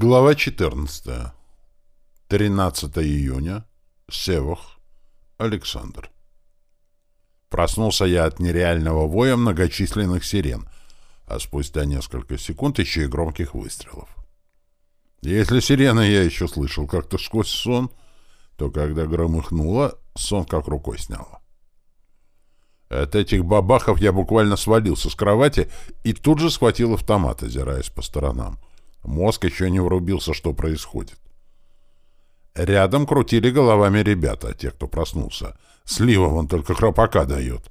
Глава 14. 13 июня. Севах. Александр. Проснулся я от нереального воя многочисленных сирен, а спустя несколько секунд еще и громких выстрелов. Если сирены я еще слышал как-то сквозь сон, то когда громыхнуло, сон как рукой сняло. От этих бабахов я буквально свалился с кровати и тут же схватил автомат, озираясь по сторонам. Мозг еще не врубился, что происходит. Рядом крутили головами ребята, те, кто проснулся. Слива вон только храпака дает.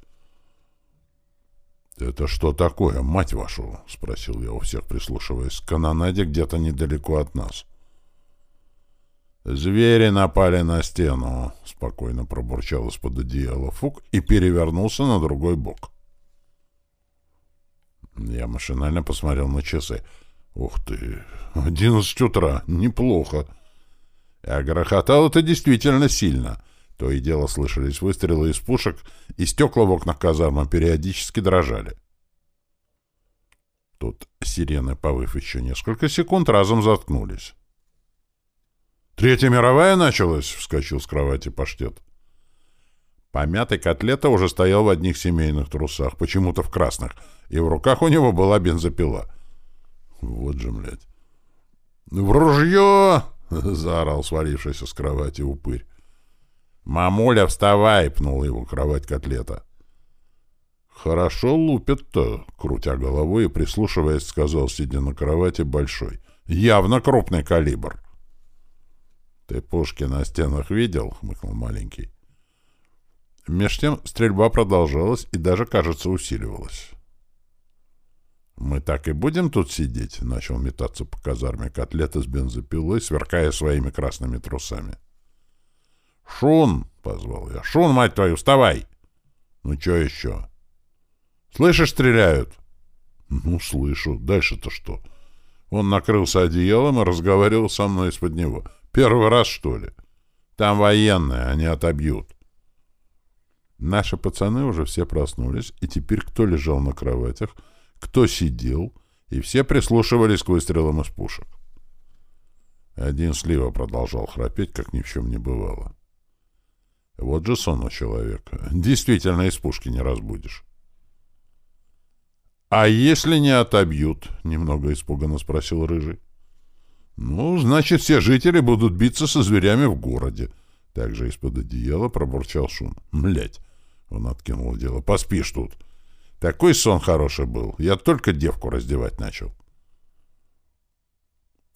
«Это что такое, мать вашу?» — спросил я у всех, прислушиваясь к канонаде где-то недалеко от нас. «Звери напали на стену», — спокойно пробурчал из-под одеяла Фук и перевернулся на другой бок. Я машинально посмотрел на часы — Ух ты, одиннадцать утра, неплохо. А грохотало это действительно сильно. То и дело слышались выстрелы из пушек, и стекла в окнах казармы периодически дрожали. Тут сирены, повыв еще несколько секунд, разом заткнулись. «Третья мировая началась?» — вскочил с кровати паштет. Помятый котлета уже стоял в одних семейных трусах, почему-то в красных, и в руках у него была бензопила — вот же, блядь. «В ружье!» — заорал свалившийся с кровати упырь. «Мамуля, вставай!» — пнул его кровать котлета. «Хорошо лупят-то», — крутя головой и прислушиваясь, сказал, сидя на кровати, большой. «Явно крупный калибр». «Ты пушки на стенах видел?» — хмыкнул маленький. Меж тем стрельба продолжалась и даже, кажется, усиливалась. «Мы так и будем тут сидеть?» — начал метаться по казарме котлета с бензопилой, сверкая своими красными трусами. «Шун!» — позвал я. «Шун, мать твою, вставай!» «Ну, что еще?» «Слышишь, стреляют?» «Ну, слышу. Дальше-то что?» Он накрылся одеялом и разговаривал со мной из-под него. «Первый раз, что ли?» «Там военные, они отобьют». Наши пацаны уже все проснулись, и теперь кто лежал на кроватях — кто сидел, и все прислушивались к выстрелам из пушек. Один слива продолжал храпеть, как ни в чем не бывало. Вот же сон у человека. Действительно, из пушки не разбудишь. — А если не отобьют? — немного испуганно спросил Рыжий. — Ну, значит, все жители будут биться со зверями в городе. Также из-под одеяла пробурчал Шун. — Млять! — он откинул дело. — Поспишь тут. Такой сон хороший был. Я только девку раздевать начал.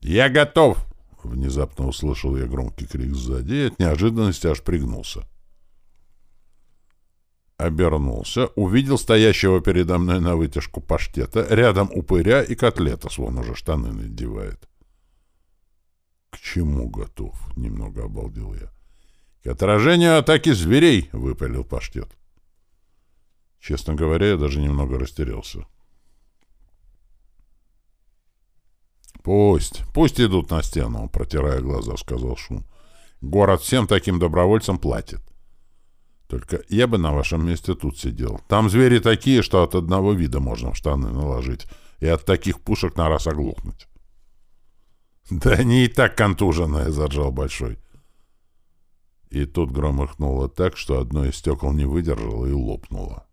«Я готов!» — внезапно услышал я громкий крик сзади и от неожиданности аж пригнулся. Обернулся, увидел стоящего передо мной на вытяжку паштета, рядом упыря и котлета, вон уже штаны надевает. «К чему готов?» — немного обалдел я. «К отражению атаки зверей!» — выпалил паштет. Честно говоря, я даже немного растерялся. «Пусть, пусть идут на стену», — протирая глаза, — сказал Шум. «Город всем таким добровольцам платит. Только я бы на вашем месте тут сидел. Там звери такие, что от одного вида можно в штаны наложить и от таких пушек на раз оглохнуть». «Да они и так контуженные», — заржал Большой. И тут громыхнуло так, что одно из стекол не выдержало и лопнуло.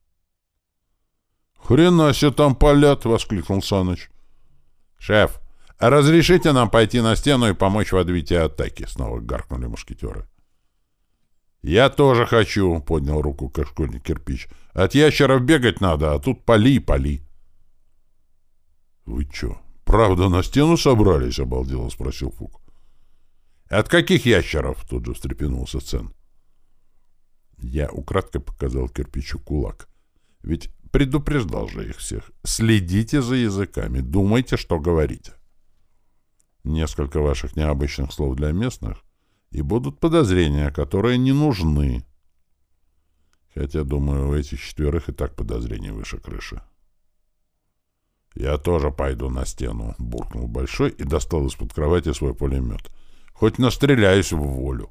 «Хрена себе там палят!» — воскликнул Саныч. «Шеф, разрешите нам пойти на стену и помочь в отбитии атаки?» — снова гаркнули мушкетеры. «Я тоже хочу!» — поднял руку как кирпич. «От ящеров бегать надо, а тут поли и поли!» «Вы чё, правда на стену собрались?» — обалдело спросил Фук. «От каких ящеров?» — тут же встрепенулся Цен. Я украдкой показал кирпичу кулак. Ведь Предупреждал же их всех. Следите за языками, думайте, что говорите. Несколько ваших необычных слов для местных, и будут подозрения, которые не нужны. Хотя, думаю, у этих четверых и так подозрений выше крыши. «Я тоже пойду на стену», — буркнул Большой и достал из-под кровати свой пулемет. «Хоть настреляюсь в волю».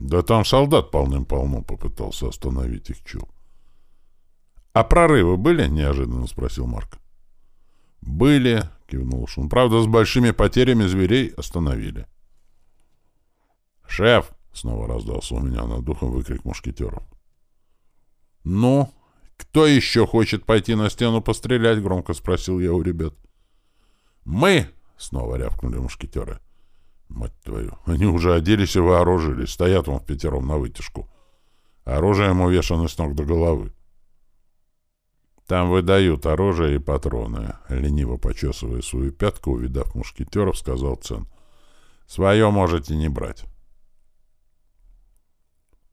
Да там солдат полным-полно попытался остановить их чул. — А прорывы были? — неожиданно спросил Марк. — Были, — кивнул Шун. Правда, с большими потерями зверей остановили. «Шеф!» — снова раздался у меня над духом выкрик мушкетеров. «Ну, кто еще хочет пойти на стену пострелять?» — громко спросил я у ребят. «Мы!» — снова рявкнули мушкетеры. Мать твою, они уже оделись и вооружились, стоят вон в пятером на вытяжку. Оружием увешаны с ног до головы. Там выдают оружие и патроны. Лениво почесывая свою пятку, увидав мушкетеров, сказал Цен. Свое можете не брать.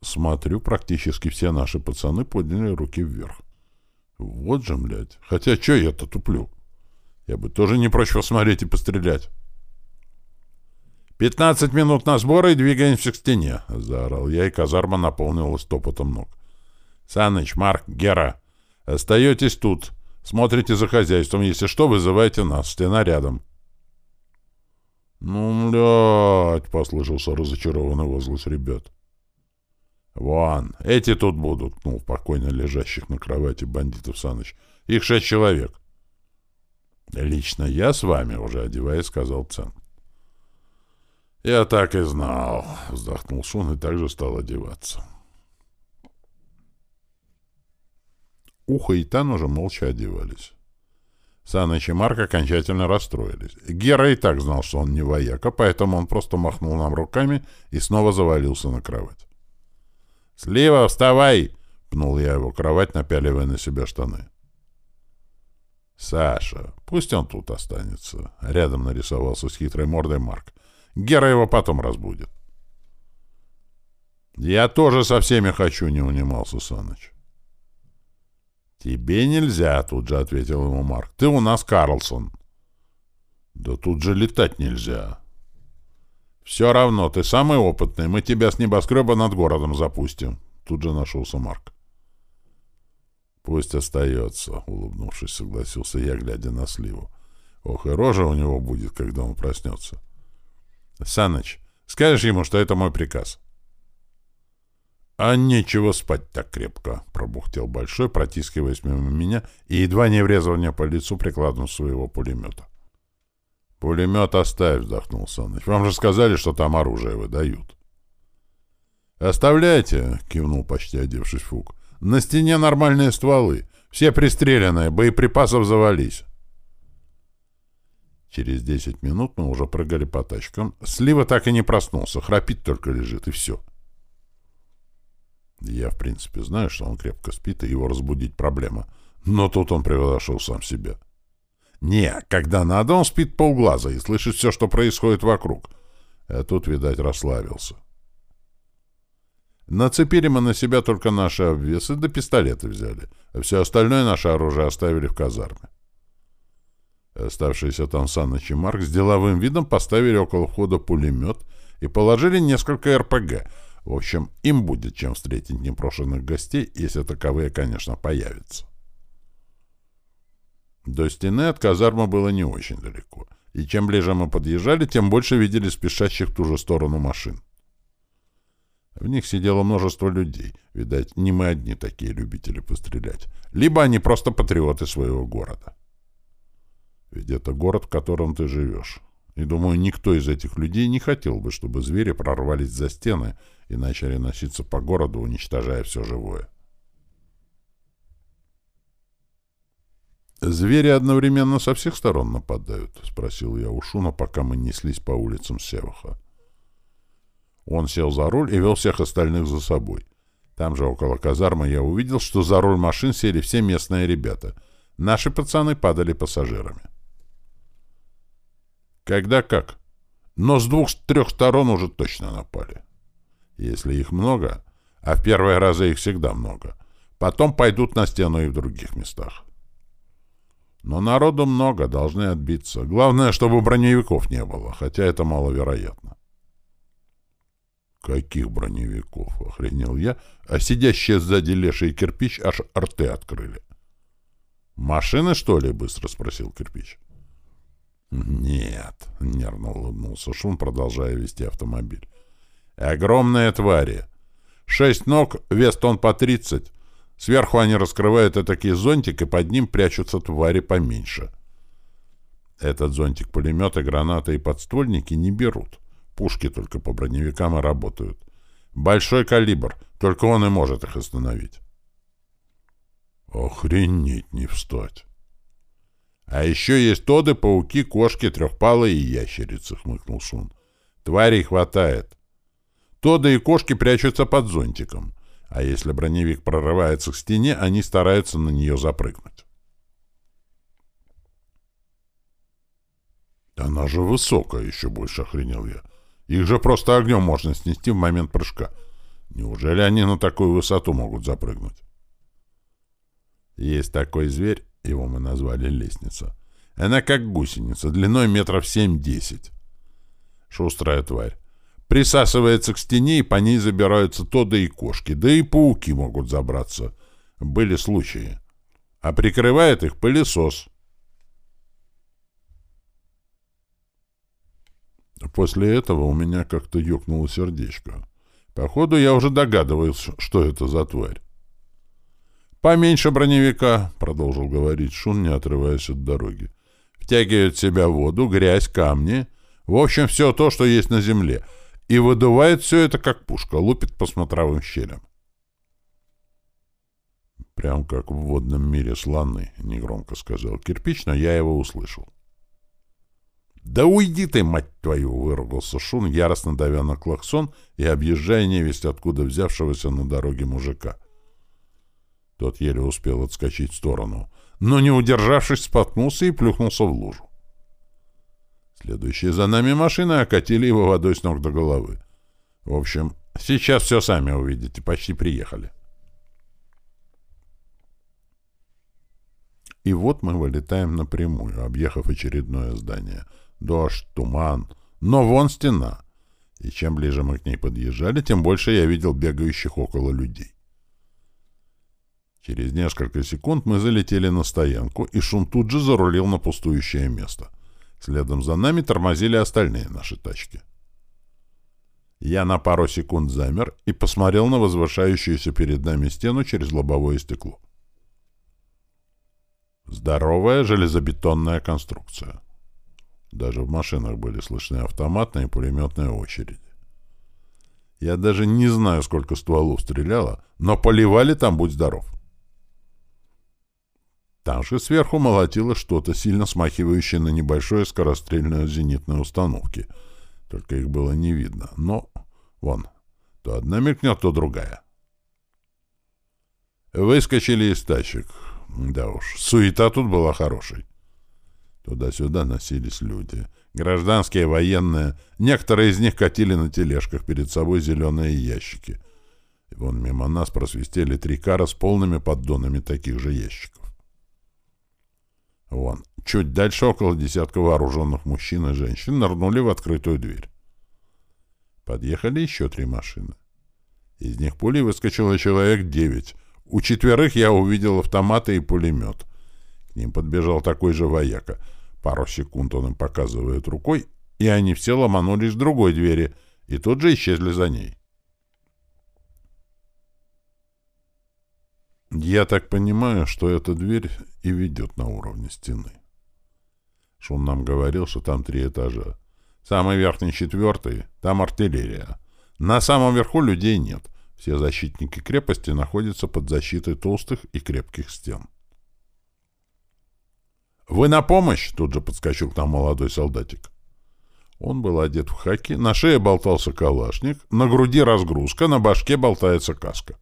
Смотрю, практически все наши пацаны подняли руки вверх. Вот же, блядь. Хотя что я-то туплю? Я бы тоже не прочь посмотреть и пострелять. «Пятнадцать минут на сборы и двигаемся к стене!» — заорал я, и казарма наполнилась топотом ног. «Саныч, Марк, Гера, остаетесь тут. Смотрите за хозяйством. Если что, вызывайте нас. Стена рядом». «Ну, блядь!» — послышался разочарованный возглас ребят. «Вон, эти тут будут!» — ткнул покойно лежащих на кровати бандитов Саныч. «Их шесть человек». «Лично я с вами уже одеваясь», — сказал Цен. «Я так и знал», — вздохнул Шун и также стал одеваться. Ухо и Тан уже молча одевались. Саныч и Марк окончательно расстроились. Гера и так знал, что он не вояка, поэтому он просто махнул нам руками и снова завалился на кровать. «Слива, вставай!» — пнул я его кровать, напяливая на себя штаны. «Саша, пусть он тут останется», — рядом нарисовался с хитрой мордой Марк. Гера его потом разбудит. «Я тоже со всеми хочу», — не унимался Саныч. «Тебе нельзя», — тут же ответил ему Марк. «Ты у нас Карлсон». «Да тут же летать нельзя». «Все равно, ты самый опытный. Мы тебя с небоскреба над городом запустим», — тут же нашелся Марк. «Пусть остается», — улыбнувшись, согласился я, глядя на Сливу. «Ох, и рожа у него будет, когда он проснется». Саныч, скажешь ему, что это мой приказ. — А нечего спать так крепко, — пробухтел Большой, протискиваясь мимо меня и едва не врезал мне по лицу прикладом своего пулемета. — Пулемет оставь, — вздохнул Саныч. — Вам же сказали, что там оружие выдают. — Оставляйте, — кивнул почти одевшись Фук. — На стене нормальные стволы. Все пристреленные, боеприпасов завались. Через десять минут мы уже прыгали по тачкам. Слива так и не проснулся, храпит только лежит, и все. Я, в принципе, знаю, что он крепко спит, и его разбудить проблема. Но тут он превзошел сам себя. Не, когда надо, он спит полглаза и слышит все, что происходит вокруг. А тут, видать, расслабился. Нацепили мы на себя только наши обвесы, да пистолеты взяли, а все остальное наше оружие оставили в казарме. Оставшиеся там Саныч и Марк с деловым видом поставили около входа пулемет и положили несколько РПГ. В общем, им будет чем встретить непрошенных гостей, если таковые, конечно, появятся. До стены от казармы было не очень далеко, и чем ближе мы подъезжали, тем больше видели спешащих в ту же сторону машин. В них сидело множество людей. Видать, не мы одни такие любители пострелять. Либо они просто патриоты своего города. Ведь это город, в котором ты живешь. И, думаю, никто из этих людей не хотел бы, чтобы звери прорвались за стены и начали носиться по городу, уничтожая все живое. «Звери одновременно со всех сторон нападают?» — спросил я у Шуна, пока мы неслись по улицам Севаха. Он сел за руль и вел всех остальных за собой. Там же, около казармы, я увидел, что за руль машин сели все местные ребята. Наши пацаны падали пассажирами. Когда как. Но с двух-трех сторон уже точно напали. Если их много, а в первые разы их всегда много, потом пойдут на стену и в других местах. Но народу много, должны отбиться. Главное, чтобы броневиков не было, хотя это маловероятно. Каких броневиков? — охренел я, а сидящие сзади Леша и Кирпич аж рты открыли. «Машины, что ли?» — быстро спросил Кирпич. «Нет», — нервно улыбнулся Шун, продолжая вести автомобиль. «Огромные твари. Шесть ног, вес тонн по тридцать. Сверху они раскрывают такие зонтик, и под ним прячутся твари поменьше. Этот зонтик пулеметы, гранаты и подствольники не берут. Пушки только по броневикам и работают. Большой калибр, только он и может их остановить. Охренеть не встать. А еще есть тоды, пауки, кошки, трехпалые и ящерицы, хмыкнул Шун. Тварей хватает. Тоды и кошки прячутся под зонтиком. А если броневик прорывается к стене, они стараются на нее запрыгнуть. Она же высокая, еще больше охренел я. Их же просто огнем можно снести в момент прыжка. Неужели они на такую высоту могут запрыгнуть? Есть такой зверь, его мы назвали лестница. Она как гусеница, длиной метров семь-десять. Шустрая тварь. Присасывается к стене, и по ней забираются то да и кошки, да и пауки могут забраться. Были случаи. А прикрывает их пылесос. После этого у меня как-то ёкнуло сердечко. Походу, я уже догадываюсь, что это за тварь. «Поменьше броневика», — продолжил говорить Шун, не отрываясь от дороги. «Втягивает в себя воду, грязь, камни. В общем, все то, что есть на земле. И выдувает все это, как пушка, лупит по смотровым щелям». «Прям как в водном мире слоны», — негромко сказал кирпич, но я его услышал. «Да уйди ты, мать твою!» — выругался Шун, яростно давя на клаксон и объезжая невесть, откуда взявшегося на дороге мужика. Тот еле успел отскочить в сторону, но, не удержавшись, споткнулся и плюхнулся в лужу. Следующие за нами машины окатили его водой с ног до головы. В общем, сейчас все сами увидите, почти приехали. И вот мы вылетаем напрямую, объехав очередное здание — Дождь, туман. Но вон стена. И чем ближе мы к ней подъезжали, тем больше я видел бегающих около людей. Через несколько секунд мы залетели на стоянку, и Шум тут же зарулил на пустующее место. Следом за нами тормозили остальные наши тачки. Я на пару секунд замер и посмотрел на возвышающуюся перед нами стену через лобовое стекло. Здоровая железобетонная конструкция. Даже в машинах были слышны автоматные и пулеметные очереди. Я даже не знаю, сколько стволов стреляло, но поливали там, будь здоров. Там сверху молотило что-то, сильно смахивающее на небольшое скорострельное зенитные установки. Только их было не видно. Но, вон, то одна мелькнет, то другая. Выскочили из тачек. Да уж, суета тут была хорошей. Туда-сюда носились люди. Гражданские, военные. Некоторые из них катили на тележках перед собой зеленые ящики. И вон мимо нас просвистели три кара с полными поддонами таких же ящиков. Вон, чуть дальше около десятка вооруженных мужчин и женщин нырнули в открытую дверь. Подъехали еще три машины. Из них пулей выскочило человек девять. У четверых я увидел автоматы и пулемет. К ним подбежал такой же вояка — Пару секунд он им показывает рукой, и они все ломанулись к другой двери, и тут же исчезли за ней. Я так понимаю, что эта дверь и ведет на уровне стены. Шун нам говорил, что там три этажа. Самый верхний четвертый, там артиллерия. На самом верху людей нет. Все защитники крепости находятся под защитой толстых и крепких стен. «Вы на помощь?» — тут же подскочил к нам молодой солдатик. Он был одет в хаки, на шее болтался калашник, на груди разгрузка, на башке болтается каска.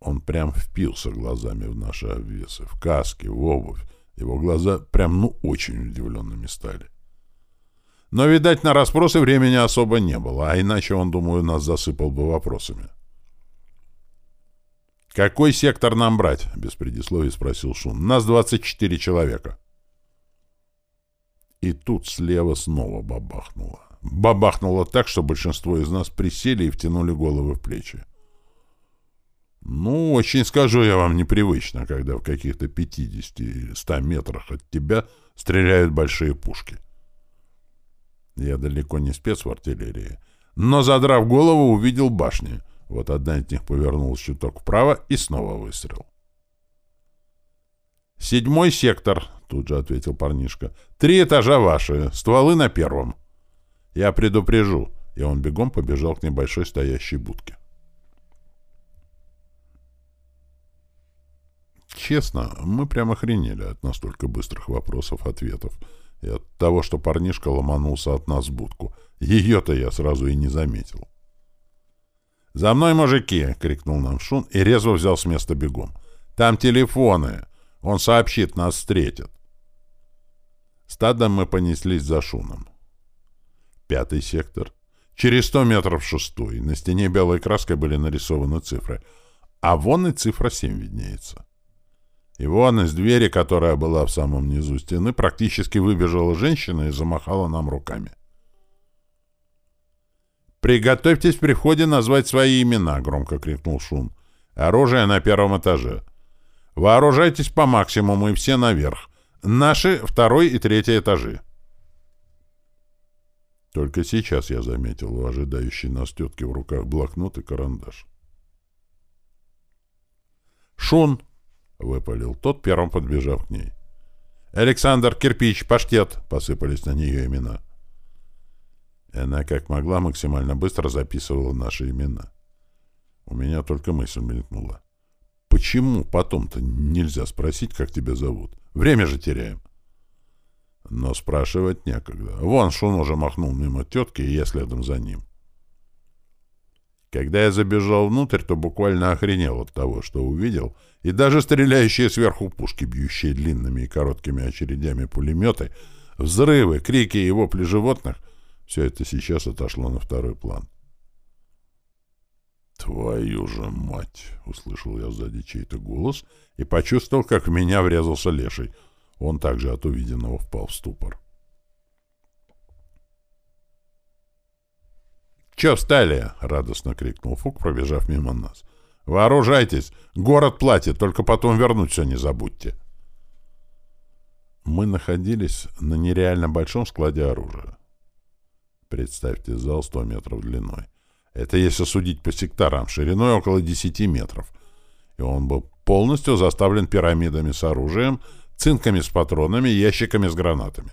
Он прям впился глазами в наши обвесы, в каски, в обувь. Его глаза прям, ну, очень удивленными стали. Но, видать, на расспросы времени особо не было, а иначе он, думаю, нас засыпал бы вопросами. «Какой сектор нам брать?» — без предисловий спросил Шун. «Нас 24 человека». И тут слева снова бабахнуло. Бабахнуло так, что большинство из нас присели и втянули головы в плечи. Ну, очень скажу я вам непривычно, когда в каких-то 50-100 метрах от тебя стреляют большие пушки. Я далеко не спец в артиллерии, но, задрав голову, увидел башни — вот одна из них повернулась чуток вправо и снова выстрел. «Седьмой сектор», — тут же ответил парнишка. «Три этажа ваши, стволы на первом». «Я предупрежу», и он бегом побежал к небольшой стоящей будке. Честно, мы прямо охренели от настолько быстрых вопросов-ответов и от того, что парнишка ломанулся от нас в будку. Ее-то я сразу и не заметил. «За мной, мужики!» — крикнул нам Шун и резво взял с места бегом. «Там телефоны! Он сообщит, нас встретит!» Стадом мы понеслись за Шуном. Пятый сектор. Через сто метров шестой. На стене белой краской были нарисованы цифры. А вон и цифра семь виднеется. И вон из двери, которая была в самом низу стены, практически выбежала женщина и замахала нам руками. «Приготовьтесь при входе назвать свои имена», — громко крикнул Шун. «Оружие на первом этаже. Вооружайтесь по максимуму и все наверх. Наши второй и третий этажи». Только сейчас я заметил у ожидающей нас тетки в руках блокнот и карандаш. «Шун!» — выпалил тот, первым подбежав к ней. «Александр, кирпич, паштет!» — посыпались на нее имена. Она, как могла, максимально быстро записывала наши имена. У меня только мысль мелькнула. «Почему потом-то нельзя спросить, как тебя зовут? Время же теряем!» Но спрашивать некогда. Вон Шун уже махнул мимо тетки, и я следом за ним. Когда я забежал внутрь, то буквально охренел от того, что увидел, и даже стреляющие сверху пушки, бьющие длинными и короткими очередями пулеметы, взрывы, крики и вопли животных — все это сейчас отошло на второй план. «Твою же мать!» — услышал я сзади чей-то голос и почувствовал, как в меня врезался леший. Он также от увиденного впал в ступор. «Че встали?» — радостно крикнул Фук, пробежав мимо нас. «Вооружайтесь! Город платит, только потом вернуть все не забудьте!» Мы находились на нереально большом складе оружия. Представьте зал 100 метров длиной. Это если судить по секторам, шириной около 10 метров. И он был полностью заставлен пирамидами с оружием, цинками с патронами, ящиками с гранатами.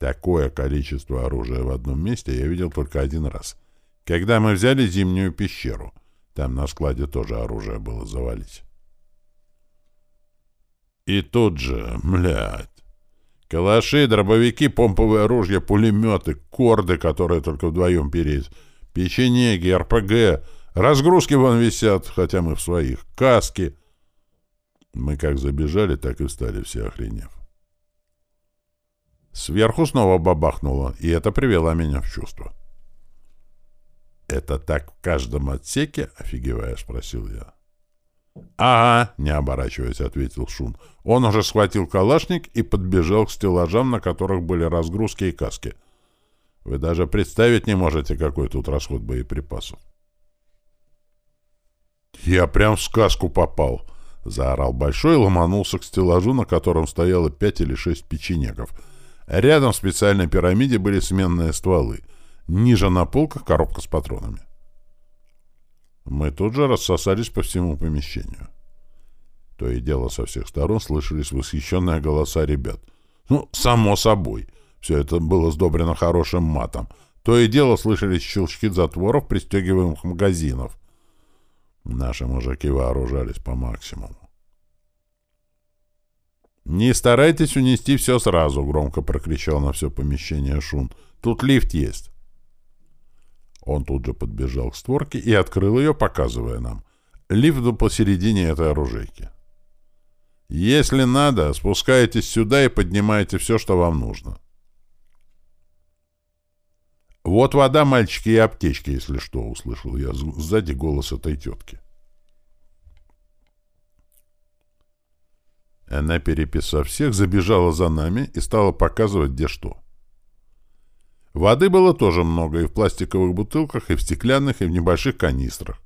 Такое количество оружия в одном месте я видел только один раз. Когда мы взяли зимнюю пещеру. Там на складе тоже оружие было завалить. И тут же, млядь, калаши, дробовики, помповые ружья, пулеметы, корды, которые только вдвоем переть, печенеги, РПГ, разгрузки вон висят, хотя мы в своих, каски. Мы как забежали, так и встали все охренев. Сверху снова бабахнуло, и это привело меня в чувство. «Это так в каждом отсеке?» — офигевая спросил я. «Ага», — не оборачиваясь, ответил Шун. Он уже схватил калашник и подбежал к стеллажам, на которых были разгрузки и каски. Вы даже представить не можете, какой тут расход боеприпасов. «Я прям в сказку попал!» — заорал Большой и ломанулся к стеллажу, на котором стояло пять или шесть печенегов — Рядом в специальной пирамиде были сменные стволы. Ниже на полках коробка с патронами. Мы тут же рассосались по всему помещению. То и дело со всех сторон слышались восхищенные голоса ребят. Ну, само собой. Все это было сдобрено хорошим матом. То и дело слышались щелчки затворов, пристегиваемых магазинов. Наши мужики вооружались по максимуму. «Не старайтесь унести все сразу», — громко прокричал на все помещение Шун. «Тут лифт есть». Он тут же подбежал к створке и открыл ее, показывая нам. Лифт был посередине этой оружейки. «Если надо, спускайтесь сюда и поднимайте все, что вам нужно». «Вот вода, мальчики, и аптечки, если что», — услышал я сзади голос этой тетки. Она, переписав всех, забежала за нами и стала показывать, где что. Воды было тоже много и в пластиковых бутылках, и в стеклянных, и в небольших канистрах.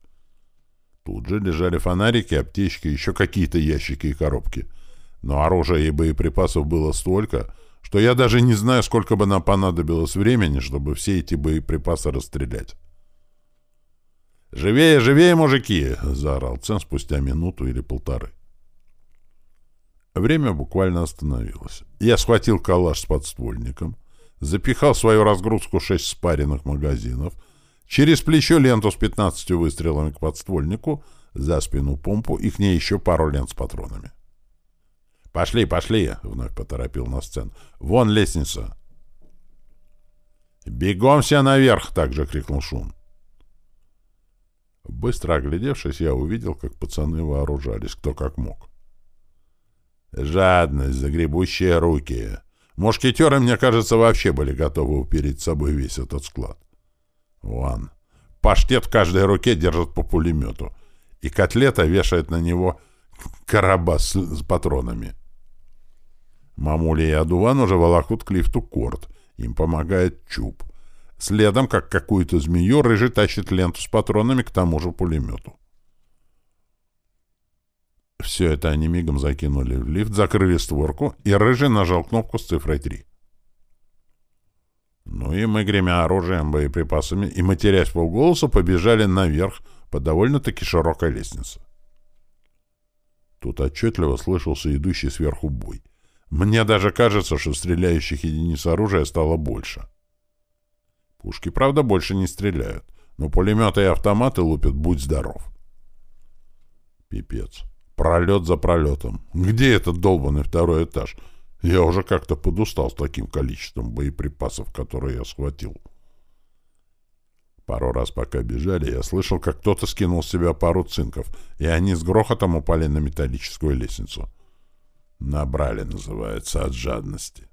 Тут же лежали фонарики, аптечки, еще какие-то ящики и коробки. Но оружия и боеприпасов было столько, что я даже не знаю, сколько бы нам понадобилось времени, чтобы все эти боеприпасы расстрелять. «Живее, живее, мужики!» — заорал Цен спустя минуту или полторы. Время буквально остановилось. Я схватил калаш с подствольником, запихал в свою разгрузку шесть спаренных магазинов, через плечо ленту с 15 выстрелами к подствольнику, за спину помпу и к ней еще пару лент с патронами. «Пошли, пошли!» — вновь поторопил на сцен. «Вон лестница!» «Бегом все наверх!» — также крикнул Шум. Быстро оглядевшись, я увидел, как пацаны вооружались, кто как мог. Жадность, загребущие руки. Мушкетеры, мне кажется, вообще были готовы упереть с собой весь этот склад. Вон. Паштет в каждой руке держит по пулемету, и котлета вешает на него короба с, с патронами. Мамуля и Адуван уже волокут к лифту корт. Им помогает Чуб. Следом, как какую-то змею, Рыжий тащит ленту с патронами к тому же пулемету. Все это они мигом закинули в лифт, закрыли створку, и Рыжий нажал кнопку с цифрой 3. Ну и мы, гремя оружием, боеприпасами и матерясь полголоса, побежали наверх по довольно-таки широкой лестнице. Тут отчетливо слышался идущий сверху бой. Мне даже кажется, что стреляющих единиц оружия стало больше. Пушки, правда, больше не стреляют, но пулеметы и автоматы лупят «Будь здоров». Пипец. Пролет за пролетом. Где этот долбанный второй этаж? Я уже как-то подустал с таким количеством боеприпасов, которые я схватил. Пару раз пока бежали, я слышал, как кто-то скинул с себя пару цинков, и они с грохотом упали на металлическую лестницу. Набрали, называется, от жадности.